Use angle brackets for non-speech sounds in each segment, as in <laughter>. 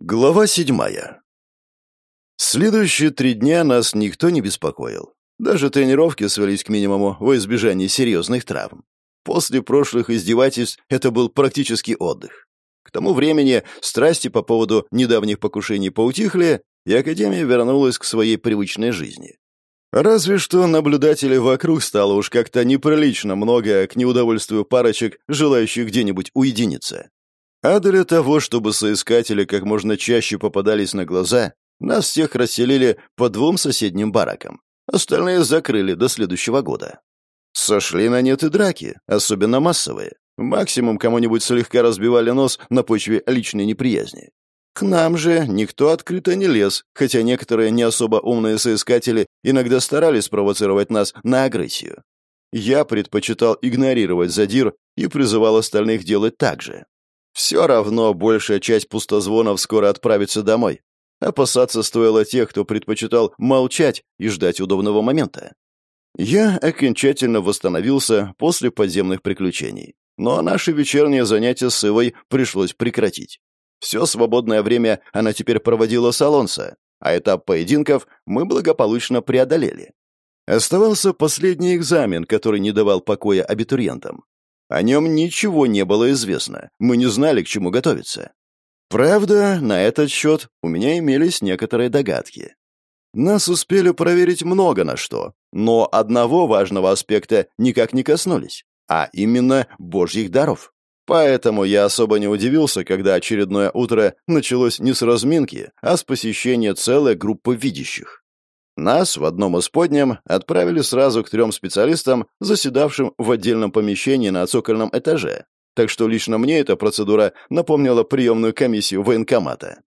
Глава седьмая. Следующие три дня нас никто не беспокоил. Даже тренировки свелись к минимуму во избежание серьезных травм. После прошлых издевательств это был практически отдых. К тому времени страсти по поводу недавних покушений поутихли, и Академия вернулась к своей привычной жизни. Разве что наблюдателей вокруг стало уж как-то неприлично много к неудовольствию парочек, желающих где-нибудь уединиться. А для того, чтобы соискатели как можно чаще попадались на глаза, нас всех расселили по двум соседним баракам. Остальные закрыли до следующего года. Сошли на нет и драки, особенно массовые. Максимум кому-нибудь слегка разбивали нос на почве личной неприязни. К нам же никто открыто не лез, хотя некоторые не особо умные соискатели иногда старались спровоцировать нас на агрессию. Я предпочитал игнорировать задир и призывал остальных делать так же. Все равно большая часть пустозвонов скоро отправится домой. Опасаться стоило тех, кто предпочитал молчать и ждать удобного момента. Я окончательно восстановился после подземных приключений. Но наши вечерние занятия с Ивой пришлось прекратить. Все свободное время она теперь проводила с Алонсо, а этап поединков мы благополучно преодолели. Оставался последний экзамен, который не давал покоя абитуриентам. О нем ничего не было известно, мы не знали, к чему готовиться. Правда, на этот счет у меня имелись некоторые догадки. Нас успели проверить много на что, но одного важного аспекта никак не коснулись, а именно божьих даров. Поэтому я особо не удивился, когда очередное утро началось не с разминки, а с посещения целой группы видящих. Нас в одном из подням отправили сразу к трем специалистам, заседавшим в отдельном помещении на цокольном этаже. Так что лично мне эта процедура напомнила приемную комиссию военкомата.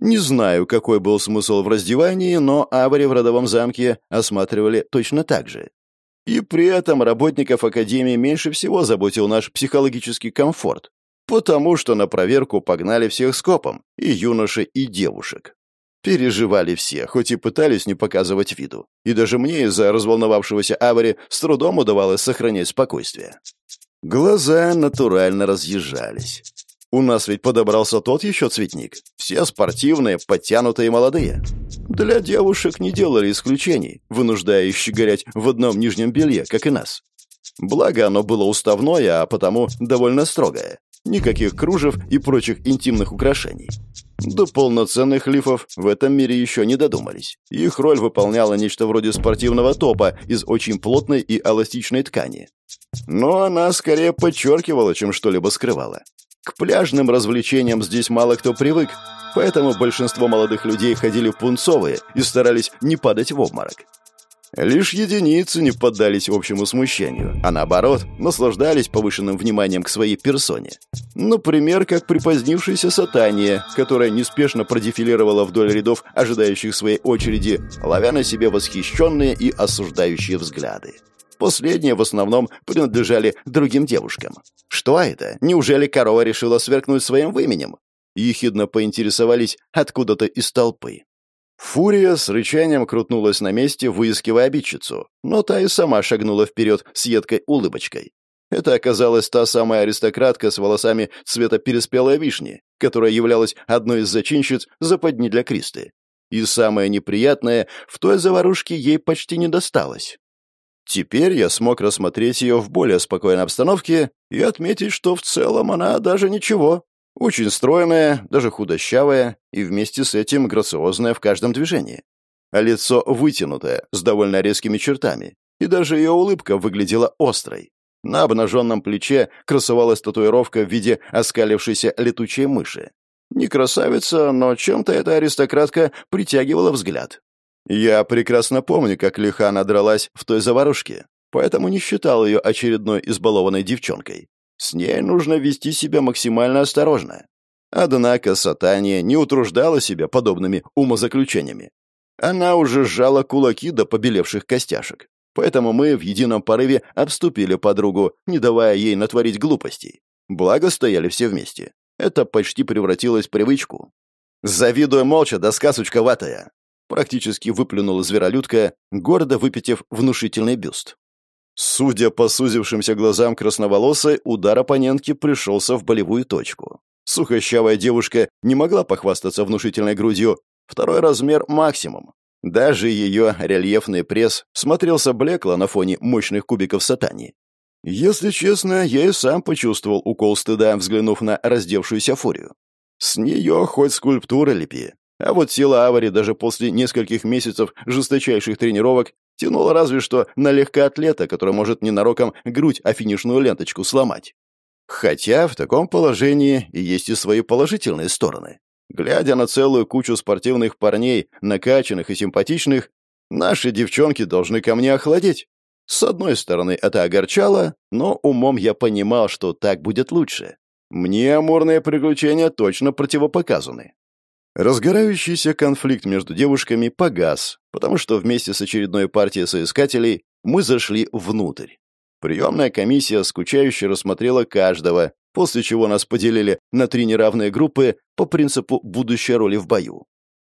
Не знаю, какой был смысл в раздевании, но авари в родовом замке осматривали точно так же. И при этом работников Академии меньше всего заботил наш психологический комфорт, потому что на проверку погнали всех скопом, и юношей, и девушек. Переживали все, хоть и пытались не показывать виду. И даже мне из-за разволновавшегося Авари с трудом удавалось сохранять спокойствие. Глаза натурально разъезжались. У нас ведь подобрался тот еще цветник. Все спортивные, подтянутые и молодые. Для девушек не делали исключений, вынуждая их щеголять в одном нижнем белье, как и нас. Благо, оно было уставное, а потому довольно строгое. Никаких кружев и прочих интимных украшений. До полноценных лифов в этом мире еще не додумались. Их роль выполняла нечто вроде спортивного топа из очень плотной и эластичной ткани. Но она скорее подчеркивала, чем что-либо скрывала. К пляжным развлечениям здесь мало кто привык, поэтому большинство молодых людей ходили пунцовые и старались не падать в обморок. Лишь единицы не поддались общему смущению, а наоборот, наслаждались повышенным вниманием к своей персоне. Например, как припозднившаяся сатания, которая неспешно продефилировала вдоль рядов ожидающих своей очереди, ловя на себе восхищенные и осуждающие взгляды. Последние в основном принадлежали другим девушкам. Что это? Неужели корова решила сверкнуть своим выменем? Ехидно поинтересовались откуда-то из толпы. Фурия с рычанием крутнулась на месте, выискивая обидчицу, но та и сама шагнула вперед с едкой улыбочкой. Это оказалась та самая аристократка с волосами цвета переспелой вишни, которая являлась одной из зачинщиц западни для Кристы. И самое неприятное, в той заварушке ей почти не досталось. Теперь я смог рассмотреть ее в более спокойной обстановке и отметить, что в целом она даже ничего. Очень стройная, даже худощавая, и вместе с этим грациозная в каждом движении. А лицо вытянутое, с довольно резкими чертами, и даже ее улыбка выглядела острой. На обнаженном плече красовалась татуировка в виде оскалившейся летучей мыши. Не красавица, но чем-то эта аристократка притягивала взгляд. Я прекрасно помню, как лиха она дралась в той заварушке, поэтому не считал ее очередной избалованной девчонкой. С ней нужно вести себя максимально осторожно. Однако Сатания не утруждала себя подобными умозаключениями. Она уже сжала кулаки до побелевших костяшек. Поэтому мы в едином порыве обступили подругу, не давая ей натворить глупостей. Благо стояли все вместе. Это почти превратилось в привычку. «Завидуя молча, доска сучковатая!» Практически выплюнула зверолюдка, гордо выпитив внушительный бюст. Судя по сузившимся глазам красноволосой, удар оппонентки пришелся в болевую точку. Сухощавая девушка не могла похвастаться внушительной грудью. Второй размер максимум. Даже ее рельефный пресс смотрелся блекло на фоне мощных кубиков сатани. Если честно, я и сам почувствовал укол стыда, взглянув на раздевшуюся фурию. С нее хоть скульптура лепи. А вот тело Авари даже после нескольких месяцев жесточайших тренировок тянуло разве что на легкоатлета, который может ненароком грудь о финишную ленточку сломать. Хотя в таком положении и есть и свои положительные стороны. Глядя на целую кучу спортивных парней, накачанных и симпатичных, наши девчонки должны ко мне охладеть. С одной стороны, это огорчало, но умом я понимал, что так будет лучше. Мне амурные приключения точно противопоказаны. Разгорающийся конфликт между девушками погас, потому что вместе с очередной партией соискателей мы зашли внутрь. Приемная комиссия скучающе рассмотрела каждого, после чего нас поделили на три неравные группы по принципу будущей роли в бою.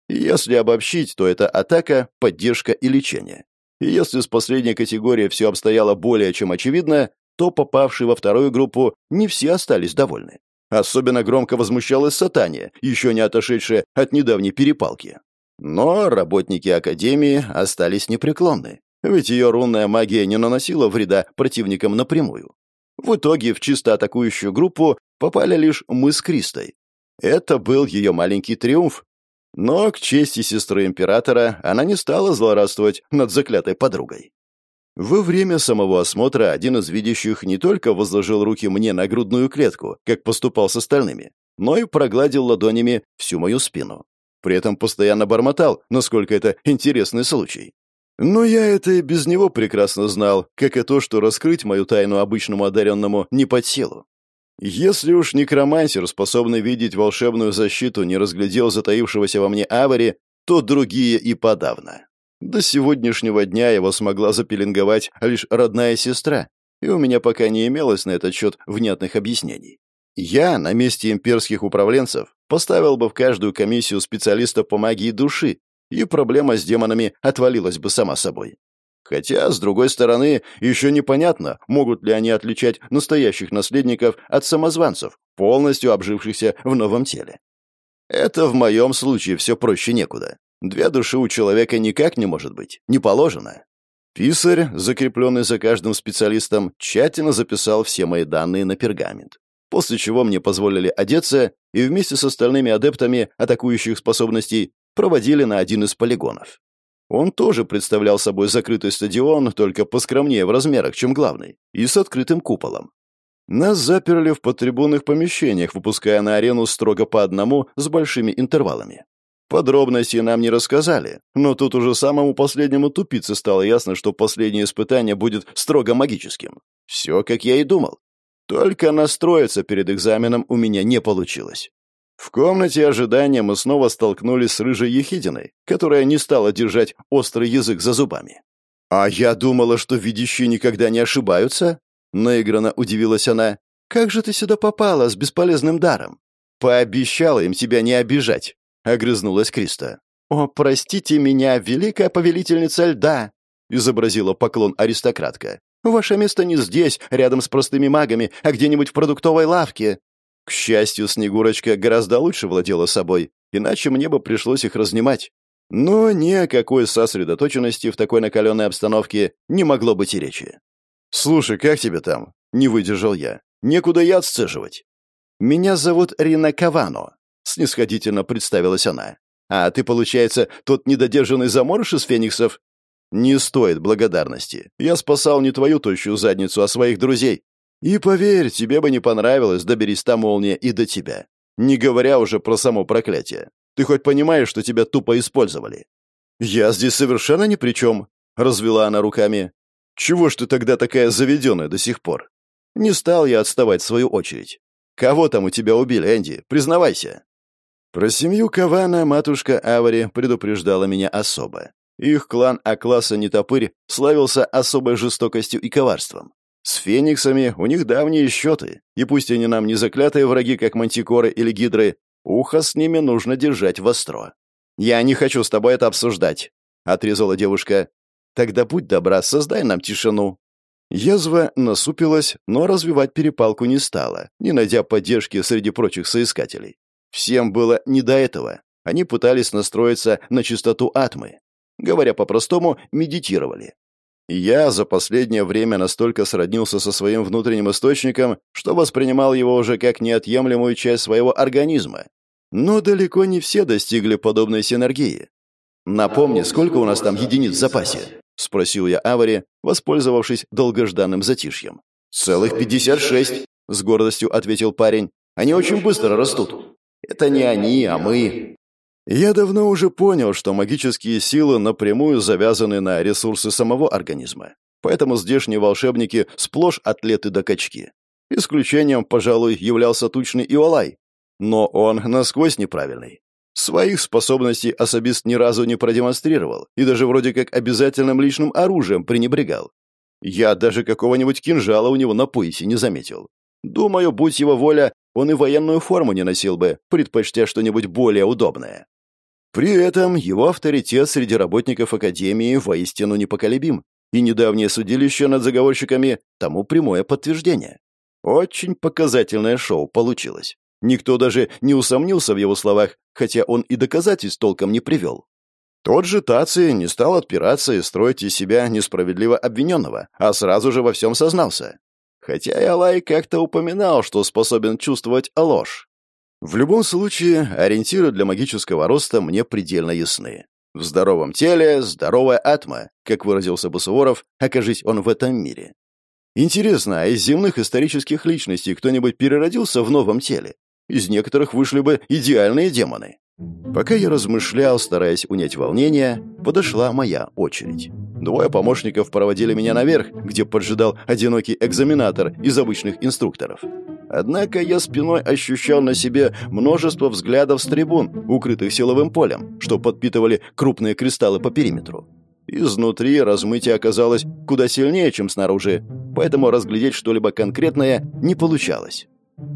Если обобщить, то это атака, поддержка и лечение. И если с последней категорией все обстояло более чем очевидно, то попавшие во вторую группу не все остались довольны. Особенно громко возмущалась Сатания, еще не отошедшая от недавней перепалки. Но работники Академии остались непреклонны, ведь ее рунная магия не наносила вреда противникам напрямую. В итоге в чисто атакующую группу попали лишь мы с Кристой. Это был ее маленький триумф. Но, к чести сестры императора, она не стала злорадствовать над заклятой подругой. Во время самого осмотра один из видящих не только возложил руки мне на грудную клетку, как поступал с остальными, но и прогладил ладонями всю мою спину. При этом постоянно бормотал, насколько это интересный случай. Но я это и без него прекрасно знал, как и то, что раскрыть мою тайну обычному одаренному не под силу. Если уж некромансер, способный видеть волшебную защиту, не разглядел затаившегося во мне авари, то другие и подавно. До сегодняшнего дня его смогла запеленговать лишь родная сестра, и у меня пока не имелось на этот счет внятных объяснений. Я, на месте имперских управленцев, поставил бы в каждую комиссию специалиста по магии души, и проблема с демонами отвалилась бы сама собой. Хотя, с другой стороны, еще непонятно, могут ли они отличать настоящих наследников от самозванцев, полностью обжившихся в новом теле. Это в моем случае все проще некуда. Две души у человека никак не может быть, не положено. Писарь, закрепленный за каждым специалистом, тщательно записал все мои данные на пергамент. После чего мне позволили одеться и вместе с остальными адептами атакующих способностей проводили на один из полигонов. Он тоже представлял собой закрытый стадион, только поскромнее в размерах, чем главный, и с открытым куполом. Нас заперли в подтрибунных помещениях, выпуская на арену строго по одному с большими интервалами. Подробностей нам не рассказали, но тут уже самому последнему тупице стало ясно, что последнее испытание будет строго магическим. Все, как я и думал. Только настроиться перед экзаменом у меня не получилось. В комнате ожидания мы снова столкнулись с рыжей ехидиной, которая не стала держать острый язык за зубами. «А я думала, что видящие никогда не ошибаются?» Наигранно удивилась она. «Как же ты сюда попала с бесполезным даром?» «Пообещала им тебя не обижать», — огрызнулась Криста. «О, простите меня, великая повелительница льда!» — изобразила поклон аристократка. «Ваше место не здесь, рядом с простыми магами, а где-нибудь в продуктовой лавке. К счастью, Снегурочка гораздо лучше владела собой, иначе мне бы пришлось их разнимать. Но ни о какой сосредоточенности в такой накаленной обстановке не могло быть и речи. «Слушай, как тебе там?» — не выдержал я. «Некуда яд сцеживать». «Меня зовут Рина Кавано», — снисходительно представилась она. «А ты, получается, тот недодержанный заморыш из фениксов?» «Не стоит благодарности. Я спасал не твою тощую задницу, а своих друзей. И поверь, тебе бы не понравилось, доберись та молния и до тебя. Не говоря уже про само проклятие. Ты хоть понимаешь, что тебя тупо использовали? Я здесь совершенно ни при чем, развела она руками. Чего ж ты тогда такая заведенная до сих пор? Не стал я отставать в свою очередь. Кого там у тебя убили, Энди? Признавайся. Про семью Кавана матушка Авари предупреждала меня особо. Их клан А-класса Нетопырь славился особой жестокостью и коварством. С фениксами у них давние счеты, и пусть они нам не заклятые враги, как мантикоры или гидры, ухо с ними нужно держать востро. «Я не хочу с тобой это обсуждать», — отрезала девушка. «Тогда будь добра, создай нам тишину». Язва насупилась, но развивать перепалку не стала, не найдя поддержки среди прочих соискателей. Всем было не до этого. Они пытались настроиться на чистоту атмы. Говоря по-простому, медитировали. Я за последнее время настолько сроднился со своим внутренним источником, что воспринимал его уже как неотъемлемую часть своего организма. Но далеко не все достигли подобной синергии. «Напомни, сколько у нас там единиц в запасе?» — спросил я Авари, воспользовавшись долгожданным затишьем. «Целых пятьдесят шесть», — с гордостью ответил парень. «Они очень быстро растут». «Это не они, а мы», я давно уже понял, что магические силы напрямую завязаны на ресурсы самого организма. Поэтому здешние волшебники сплошь атлеты до качки. Исключением, пожалуй, являлся тучный Иолай. Но он насквозь неправильный. Своих способностей особист ни разу не продемонстрировал и даже вроде как обязательным личным оружием пренебрегал. Я даже какого-нибудь кинжала у него на поясе не заметил. Думаю, будь его воля, он и военную форму не носил бы, предпочтя что-нибудь более удобное. При этом его авторитет среди работников Академии воистину непоколебим, и недавнее судилище над заговорщиками тому прямое подтверждение. Очень показательное шоу получилось. Никто даже не усомнился в его словах, хотя он и доказательств толком не привел. Тот же Таци не стал отпираться и строить из себя несправедливо обвиненного, а сразу же во всем сознался. Хотя и Алай как-то упоминал, что способен чувствовать ложь. В любом случае, ориентиры для магического роста мне предельно ясны. В здоровом теле здоровая атма, как выразился бы Суворов, окажись он в этом мире. Интересно, а из земных исторических личностей кто-нибудь переродился в новом теле? Из некоторых вышли бы идеальные демоны. Пока я размышлял, стараясь унять волнение, подошла моя очередь. Двое помощников проводили меня наверх, где поджидал одинокий экзаменатор из обычных инструкторов. Однако я спиной ощущал на себе множество взглядов с трибун, укрытых силовым полем, что подпитывали крупные кристаллы по периметру. Изнутри размытие оказалось куда сильнее, чем снаружи, поэтому разглядеть что-либо конкретное не получалось.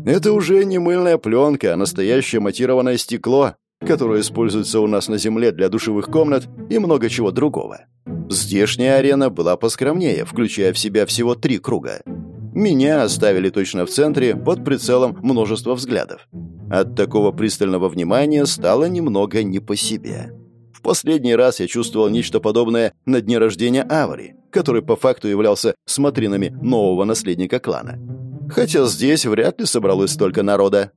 Это уже не мыльная пленка, а настоящее матированное стекло, которое используется у нас на Земле для душевых комнат и много чего другого. Здешняя арена была поскромнее, включая в себя всего три круга. Меня оставили точно в центре, под прицелом множества взглядов. От такого пристального внимания стало немного не по себе. В последний раз я чувствовал нечто подобное на дне рождения Авари, который по факту являлся смотринами нового наследника клана. Хотя здесь вряд ли собралось столько народа.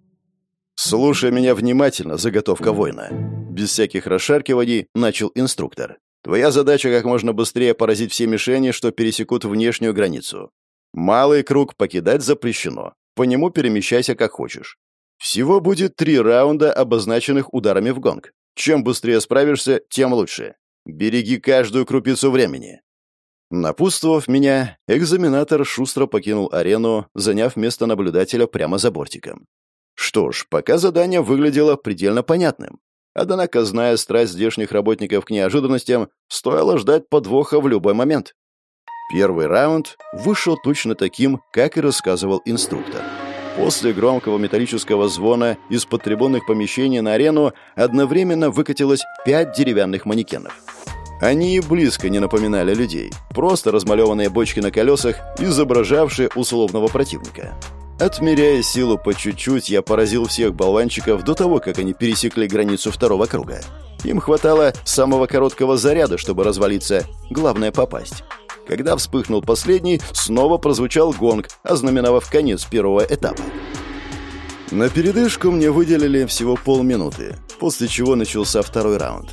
«Слушай меня внимательно, заготовка воина». Без всяких расшаркиваний начал инструктор. «Твоя задача как можно быстрее поразить все мишени, что пересекут внешнюю границу. Малый круг покидать запрещено. По нему перемещайся как хочешь. Всего будет три раунда, обозначенных ударами в гонг. Чем быстрее справишься, тем лучше. Береги каждую крупицу времени. Напутствовав меня, экзаменатор шустро покинул арену, заняв место наблюдателя прямо за бортиком. Что ж, пока задание выглядело предельно понятным. Однако, зная страсть здешних работников к неожиданностям, стоило ждать подвоха в любой момент. Первый раунд вышел точно таким, как и рассказывал инструктор. После громкого металлического звона из потребонных помещений на арену одновременно выкатилось пять деревянных манекенов. Они и близко не напоминали людей, просто размалеванные бочки на колесах, изображавшие условного противника. Отмеряя силу по чуть-чуть, я поразил всех болванчиков до того, как они пересекли границу второго круга. Им хватало самого короткого заряда, чтобы развалиться, главное попасть. Когда вспыхнул последний, снова прозвучал гонг, ознаменовав конец первого этапа. На передышку мне выделили всего полминуты, после чего начался второй раунд.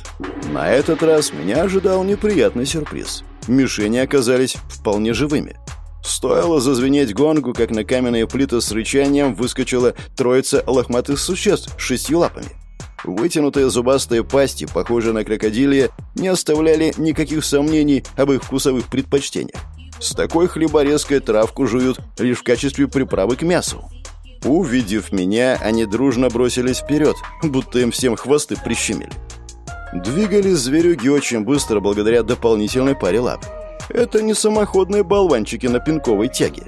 На этот раз меня ожидал неприятный сюрприз. Мишени оказались вполне живыми. Стоило зазвенеть гонгу, как на каменные плиты с рычанием выскочила троица лохматых существ с шестью лапами. Вытянутые зубастые пасти, похожие на крокодилии, не оставляли никаких сомнений об их вкусовых предпочтениях. С такой хлеборезкой травку жуют лишь в качестве приправы к мясу. Увидев меня, они дружно бросились вперед, будто им всем хвосты прищемили. Двигались зверюги очень быстро благодаря дополнительной паре лап. Это не самоходные болванчики на пинковой тяге.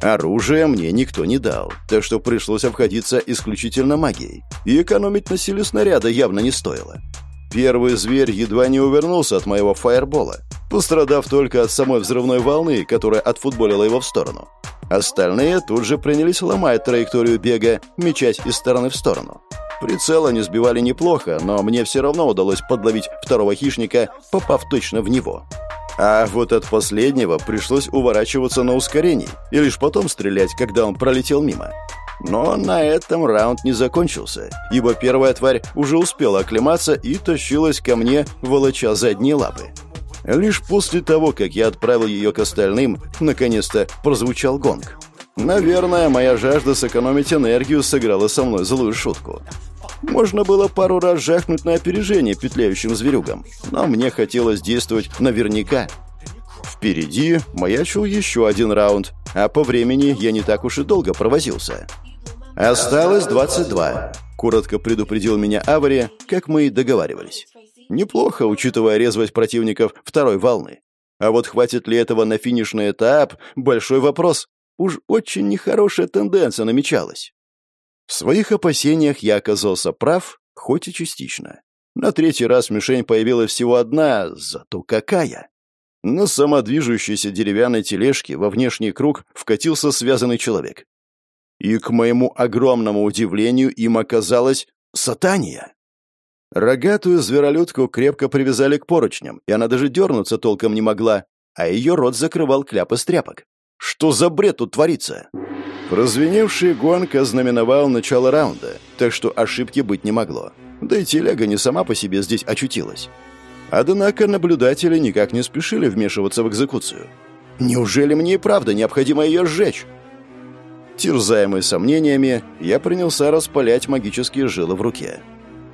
Оружие мне никто не дал, так что пришлось обходиться исключительно магией. И экономить на силе снаряда явно не стоило. Первый зверь едва не увернулся от моего фаербола, пострадав только от самой взрывной волны, которая отфутболила его в сторону. Остальные тут же принялись ломать траекторию бега, мечать из стороны в сторону. Прицел они сбивали неплохо, но мне все равно удалось подловить второго хищника, попав точно в него. А вот от последнего пришлось уворачиваться на ускорении и лишь потом стрелять, когда он пролетел мимо. Но на этом раунд не закончился, ибо первая тварь уже успела оклематься и тащилась ко мне, волоча задние лапы. Лишь после того, как я отправил ее к остальным, наконец-то прозвучал гонг. Наверное, моя жажда сэкономить энергию сыграла со мной злую шутку. Можно было пару раз жахнуть на опережение петляющим зверюгам, но мне хотелось действовать наверняка. Впереди маячил еще один раунд, а по времени я не так уж и долго провозился. «Осталось 22», — коротко предупредил меня Авари, как мы и договаривались. Неплохо, учитывая резвость противников второй волны. А вот хватит ли этого на финишный этап – большой вопрос. Уж очень нехорошая тенденция намечалась. В своих опасениях я оказался прав, хоть и частично. На третий раз мишень появилась всего одна, зато какая! На самодвижущейся деревянной тележке во внешний круг вкатился связанный человек. И, к моему огромному удивлению, им оказалась сатания. Рогатую зверолюдку крепко привязали к поручням, и она даже дернуться толком не могла, а ее рот закрывал кляп из тряпок. Что за бред тут творится? Прозвеневший гонг ознаменовал начало раунда, так что ошибки быть не могло. Да и телега не сама по себе здесь очутилась. Однако наблюдатели никак не спешили вмешиваться в экзекуцию. Неужели мне и правда необходимо ее сжечь? Терзаемый сомнениями, я принялся распалять магические жилы в руке.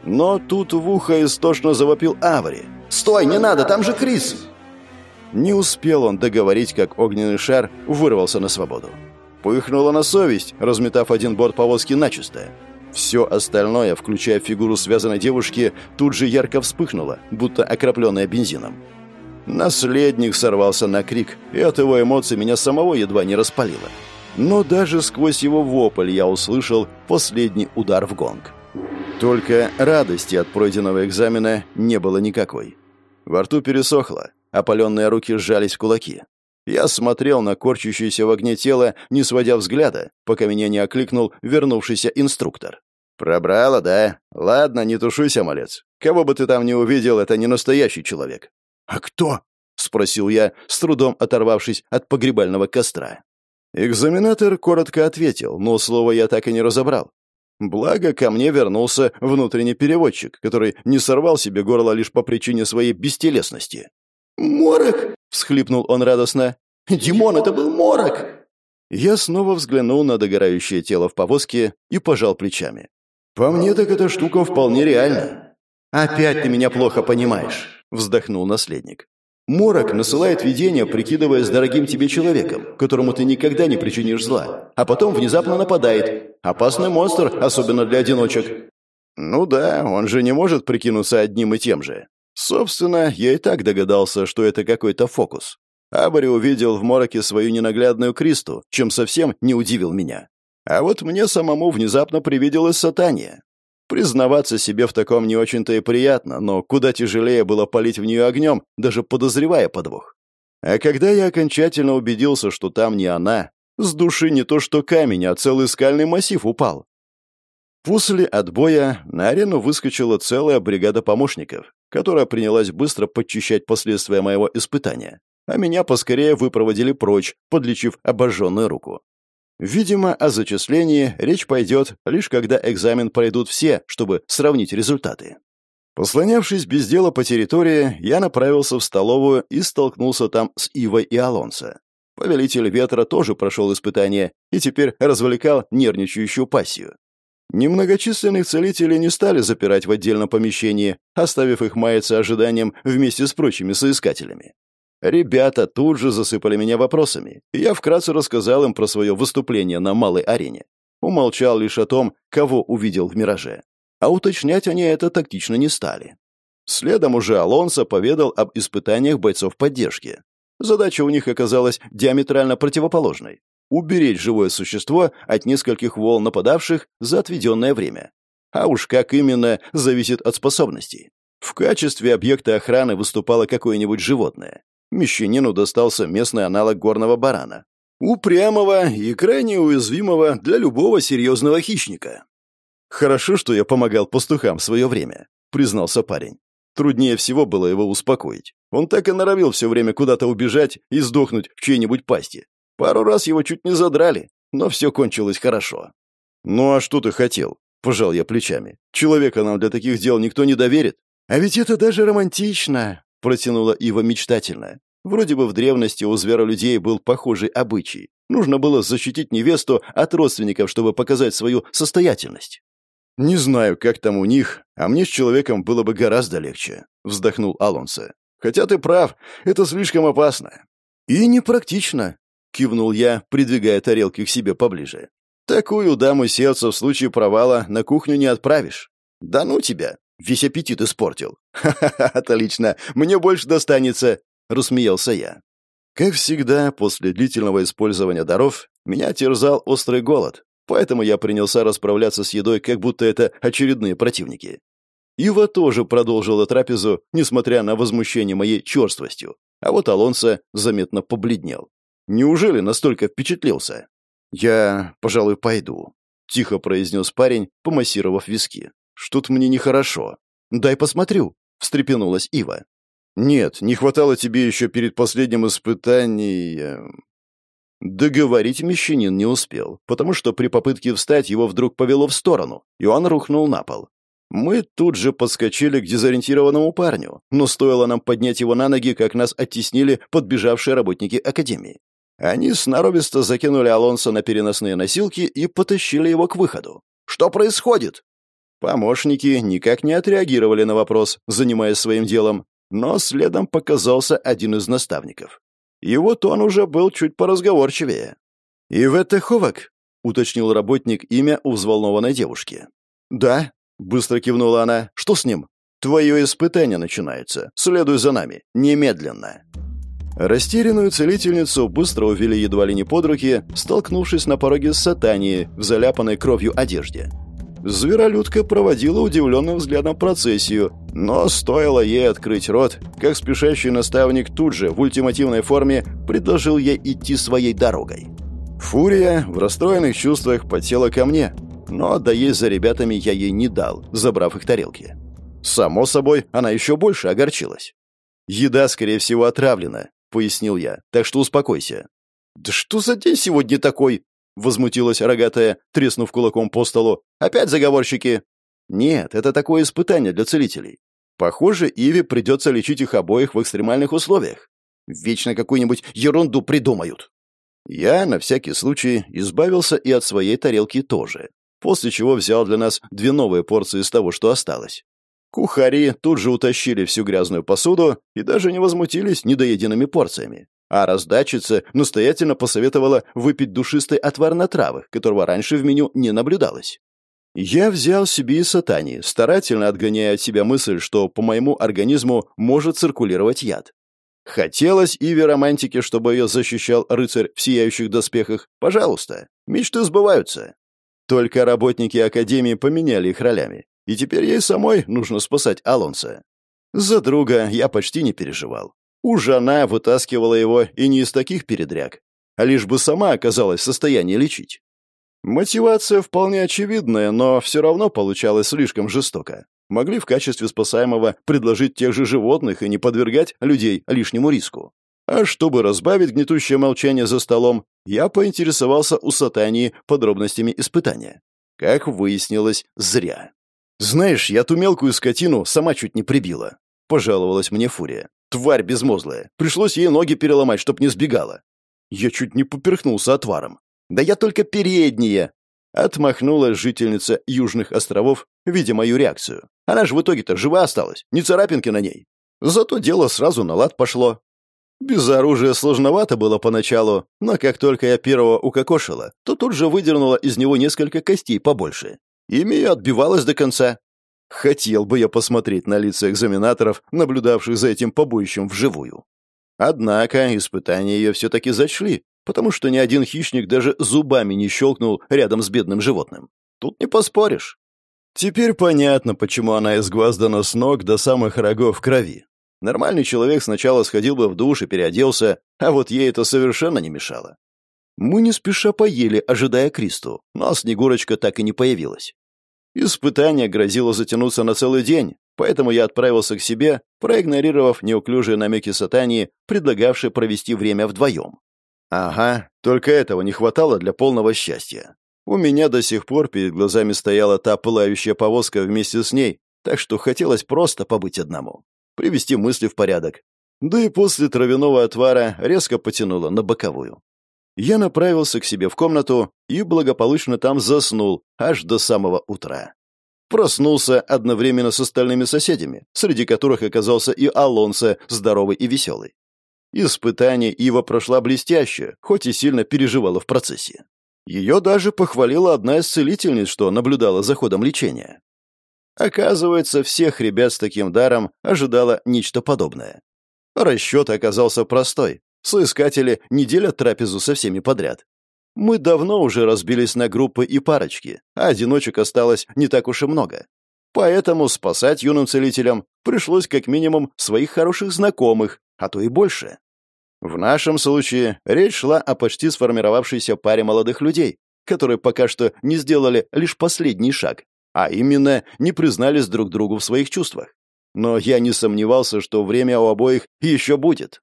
Но тут в ухо истошно завопил Авари. «Стой, не надо, там же Крис!» Не успел он договорить, как огненный шар вырвался на свободу. Пыхнуло на совесть, разметав один борт повозки начисто. Все остальное, включая фигуру связанной девушки, тут же ярко вспыхнуло, будто окропленное бензином. Наследник сорвался на крик, и от его эмоций меня самого едва не распалило. Но даже сквозь его вопль я услышал последний удар в гонг. Только радости от пройденного экзамена не было никакой. Во рту пересохло, опаленные руки сжались в кулаки. Я смотрел на корчащееся в огне тело, не сводя взгляда, пока меня не окликнул вернувшийся инструктор. «Пробрало, да? Ладно, не тушуйся, малец. Кого бы ты там не увидел, это не настоящий человек». «А кто?» — спросил я, с трудом оторвавшись от погребального костра. Экзаменатор коротко ответил, но слово я так и не разобрал. Благо, ко мне вернулся внутренний переводчик, который не сорвал себе горло лишь по причине своей бестелесности. «Морок!» — всхлипнул он радостно. «Димон, это был морок!» Я снова взглянул на догорающее тело в повозке и пожал плечами. «По мне так эта штука вполне реальна». «Опять ты меня плохо понимаешь», — вздохнул наследник. «Морок насылает видение, прикидываясь дорогим тебе человеком, которому ты никогда не причинишь зла, а потом внезапно нападает. Опасный монстр, особенно для одиночек». «Ну да, он же не может прикинуться одним и тем же. Собственно, я и так догадался, что это какой-то фокус. Абари увидел в мороке свою ненаглядную Кристу, чем совсем не удивил меня. А вот мне самому внезапно привиделось сатания. Признаваться себе в таком не очень-то и приятно, но куда тяжелее было палить в нее огнем, даже подозревая подвох. А когда я окончательно убедился, что там не она, с души не то что камень, а целый скальный массив упал. После отбоя на арену выскочила целая бригада помощников, которая принялась быстро подчищать последствия моего испытания, а меня поскорее выпроводили прочь, подлечив обожженную руку. Видимо, о зачислении речь пойдет лишь когда экзамен пройдут все, чтобы сравнить результаты. Послонявшись без дела по территории, я направился в столовую и столкнулся там с Ивой и Алонсо. Повелитель ветра тоже прошел испытание и теперь развлекал нервничающую пассию. Немногочисленных целителей не стали запирать в отдельном помещении, оставив их маяться ожиданием вместе с прочими соискателями. Ребята тут же засыпали меня вопросами, и я вкратце рассказал им про свое выступление на малой арене. Умолчал лишь о том, кого увидел в «Мираже». А уточнять они это тактично не стали. Следом уже Алонсо поведал об испытаниях бойцов поддержки. Задача у них оказалась диаметрально противоположной уберечь живое существо от нескольких волн нападавших за отведенное время. А уж как именно, зависит от способностей. В качестве объекта охраны выступало какое-нибудь животное. Мещанину достался местный аналог горного барана. Упрямого и крайне уязвимого для любого серьезного хищника. «Хорошо, что я помогал пастухам в свое время», — признался парень. Труднее всего было его успокоить. Он так и норовил все время куда-то убежать и сдохнуть в чьей-нибудь пасти. Пару раз его чуть не задрали, но все кончилось хорошо. «Ну а что ты хотел?» — пожал я плечами. «Человека нам для таких дел никто не доверит». «А ведь это даже романтично», — протянула Ива мечтательно. Вроде бы в древности у зверолюдей был похожий обычай. Нужно было защитить невесту от родственников, чтобы показать свою состоятельность. «Не знаю, как там у них, а мне с человеком было бы гораздо легче», — вздохнул Алонсо. «Хотя ты прав, это слишком опасно». «И непрактично», — кивнул я, придвигая тарелки к себе поближе. «Такую даму сердца в случае провала на кухню не отправишь. Да ну тебя, весь аппетит испортил». <laughs> «Ха-ха-ха, отлично, мне больше достанется», — рассмеялся я. Как всегда, после длительного использования даров, меня терзал острый голод, Поэтому я принялся расправляться с едой, как будто это очередные противники. Ива тоже продолжила трапезу, несмотря на возмущение моей черствостью. А вот Алонсо заметно побледнел. Неужели настолько впечатлился? «Я, пожалуй, пойду», — тихо произнес парень, помассировав виски. «Что-то мне нехорошо. Дай посмотрю», — встрепенулась Ива. «Нет, не хватало тебе еще перед последним испытанием...» Договорить мещанин не успел, потому что при попытке встать его вдруг повело в сторону, и он рухнул на пол. Мы тут же подскочили к дезориентированному парню, но стоило нам поднять его на ноги, как нас оттеснили подбежавшие работники Академии. Они сноровисто закинули Алонса на переносные носилки и потащили его к выходу. «Что происходит?» Помощники никак не отреагировали на вопрос, занимаясь своим делом, но следом показался один из наставников. И вот он уже был чуть поразговорчивее. «Ивета Ховак», — уточнил работник имя у взволнованной девушки. «Да», — быстро кивнула она. «Что с ним?» «Твое испытание начинается. Следуй за нами. Немедленно». Растерянную целительницу быстро увели едва ли не под руки, столкнувшись на пороге с сатанией в заляпанной кровью одежде. Зверолюдка проводила удивленным взглядом процессию, но стоило ей открыть рот, как спешащий наставник тут же в ультимативной форме предложил ей идти своей дорогой. Фурия в расстроенных чувствах подсела ко мне, но доесть за ребятами я ей не дал, забрав их тарелки. Само собой, она еще больше огорчилась. «Еда, скорее всего, отравлена», — пояснил я, — «так что успокойся». «Да что за день сегодня такой?» — возмутилась рогатая, треснув кулаком по столу. «Опять заговорщики?» «Нет, это такое испытание для целителей. Похоже, Иве придется лечить их обоих в экстремальных условиях. Вечно какую-нибудь ерунду придумают». Я, на всякий случай, избавился и от своей тарелки тоже, после чего взял для нас две новые порции из того, что осталось. Кухари тут же утащили всю грязную посуду и даже не возмутились недоеденными порциями. А раздачица настоятельно посоветовала выпить душистый отвар на травах, которого раньше в меню не наблюдалось. Я взял себе и сатани, старательно отгоняя от себя мысль, что по моему организму может циркулировать яд. Хотелось Иве романтики, чтобы ее защищал рыцарь в сияющих доспехах. Пожалуйста, мечты сбываются. Только работники Академии поменяли их ролями, и теперь ей самой нужно спасать Алонса. За друга я почти не переживал. Уж она вытаскивала его и не из таких передряг, а лишь бы сама оказалась в состоянии лечить. Мотивация вполне очевидная, но все равно получалось слишком жестоко. Могли в качестве спасаемого предложить тех же животных и не подвергать людей лишнему риску. А чтобы разбавить гнетущее молчание за столом, я поинтересовался у Сатании подробностями испытания. Как выяснилось, зря. «Знаешь, я ту мелкую скотину сама чуть не прибила», — пожаловалась мне Фурия. Тварь безмозглая. Пришлось ей ноги переломать, чтоб не сбегала. Я чуть не поперхнулся отваром. Да я только передние. Отмахнулась жительница Южных островов, видя мою реакцию. Она же в итоге-то жива осталась, ни царапинки на ней. Зато дело сразу на лад пошло. Без оружия сложновато было поначалу, но как только я первого укокошила, то тут же выдернула из него несколько костей побольше. Ими отбивалась до конца. Хотел бы я посмотреть на лица экзаменаторов, наблюдавших за этим побоищем вживую. Однако испытания ее все-таки зачли, потому что ни один хищник даже зубами не щелкнул рядом с бедным животным. Тут не поспоришь. Теперь понятно, почему она изгваздана с ног до самых рогов крови. Нормальный человек сначала сходил бы в душ и переоделся, а вот ей это совершенно не мешало. Мы не спеша поели, ожидая Кристу, но Снегурочка так и не появилась. Испытание грозило затянуться на целый день, поэтому я отправился к себе, проигнорировав неуклюжие намеки сатании, предлагавшие провести время вдвоем. Ага, только этого не хватало для полного счастья. У меня до сих пор перед глазами стояла та пылающая повозка вместе с ней, так что хотелось просто побыть одному, привести мысли в порядок. Да и после травяного отвара резко потянуло на боковую. Я направился к себе в комнату и благополучно там заснул аж до самого утра. Проснулся одновременно с остальными соседями, среди которых оказался и Алонсо, здоровый и веселый. Испытание Ива прошла блестяще, хоть и сильно переживала в процессе. Ее даже похвалила одна из целительниц, что наблюдала за ходом лечения. Оказывается, всех ребят с таким даром ожидало нечто подобное. Расчет оказался простой. Соискатели не делят трапезу со всеми подряд. Мы давно уже разбились на группы и парочки, а одиночек осталось не так уж и много. Поэтому спасать юным целителям пришлось как минимум своих хороших знакомых, а то и больше. В нашем случае речь шла о почти сформировавшейся паре молодых людей, которые пока что не сделали лишь последний шаг, а именно не признались друг другу в своих чувствах. Но я не сомневался, что время у обоих еще будет.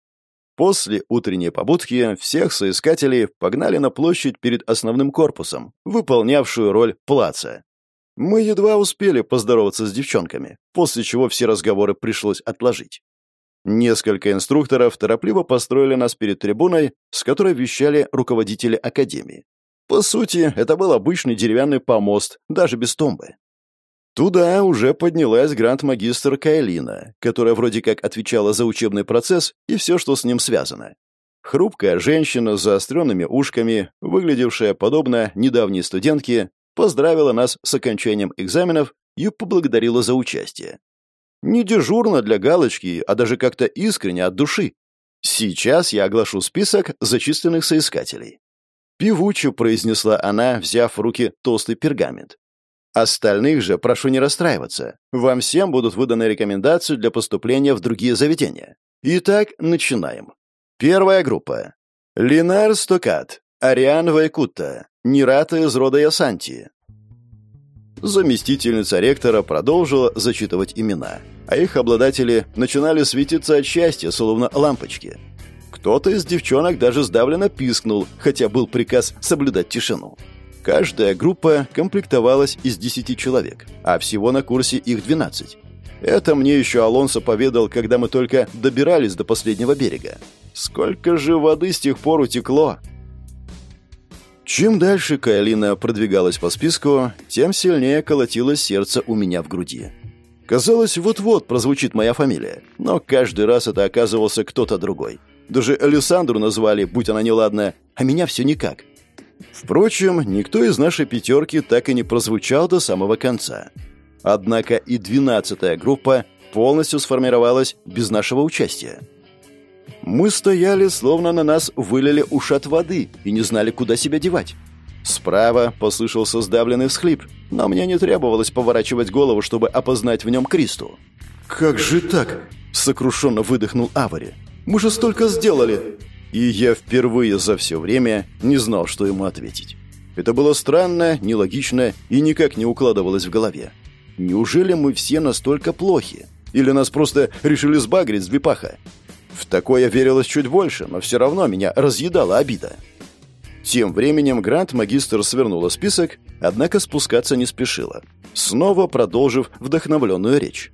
После утренней побудки всех соискателей погнали на площадь перед основным корпусом, выполнявшую роль плаца. Мы едва успели поздороваться с девчонками, после чего все разговоры пришлось отложить. Несколько инструкторов торопливо построили нас перед трибуной, с которой вещали руководители академии. По сути, это был обычный деревянный помост, даже без томбы. Туда уже поднялась гранд-магистр Кайлина, которая вроде как отвечала за учебный процесс и все, что с ним связано. Хрупкая женщина с заостренными ушками, выглядевшая подобно недавней студентке, поздравила нас с окончанием экзаменов и поблагодарила за участие. Не дежурно для галочки, а даже как-то искренне от души. Сейчас я оглашу список зачисленных соискателей. Певуче произнесла она, взяв в руки толстый пергамент. Остальных же прошу не расстраиваться. Вам всем будут выданы рекомендации для поступления в другие заведения. Итак, начинаем. Первая группа. Линар Стокат, Ариан Вайкутта, Нирата из рода Ясанти. Заместительница ректора продолжила зачитывать имена а их обладатели начинали светиться от счастья, словно лампочки. Кто-то из девчонок даже сдавленно пискнул, хотя был приказ соблюдать тишину. Каждая группа комплектовалась из 10 человек, а всего на курсе их 12. Это мне еще Алонсо поведал, когда мы только добирались до последнего берега. Сколько же воды с тех пор утекло! Чем дальше Кайлина продвигалась по списку, тем сильнее колотилось сердце у меня в груди. Казалось, вот-вот прозвучит моя фамилия, но каждый раз это оказывался кто-то другой. Даже Александру назвали, будь она неладная, а меня все никак. Впрочем, никто из нашей пятерки так и не прозвучал до самого конца. Однако и двенадцатая группа полностью сформировалась без нашего участия. Мы стояли, словно на нас вылили ушат воды и не знали, куда себя девать. Справа послышался сдавленный всхлип, но мне не требовалось поворачивать голову, чтобы опознать в нем Кристу. «Как же так?» — сокрушенно выдохнул Авари. «Мы же столько сделали!» И я впервые за все время не знал, что ему ответить. Это было странно, нелогично и никак не укладывалось в голове. Неужели мы все настолько плохи? Или нас просто решили сбагрить с бипаха? В такое верилось чуть больше, но все равно меня разъедала обида. Тем временем Грант-магистр свернула список, однако спускаться не спешила, снова продолжив вдохновленную речь.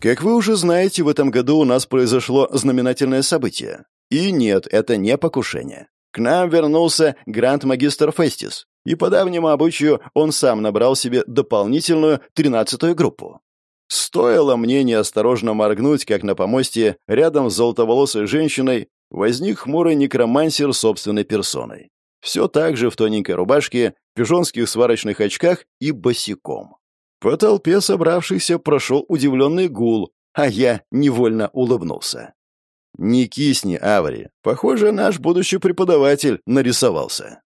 Как вы уже знаете, в этом году у нас произошло знаменательное событие. И нет, это не покушение. К нам вернулся Грант-магистр Фестис, и по давнему обычаю он сам набрал себе дополнительную тринадцатую группу. Стоило мне неосторожно моргнуть, как на помосте, рядом с золотоволосой женщиной, возник хмурый некромансер собственной персоной. Все так же в тоненькой рубашке, пижонских сварочных очках и босиком. По толпе собравшихся прошел удивленный гул, а я невольно улыбнулся. «Не кисни, Авари. Похоже, наш будущий преподаватель нарисовался».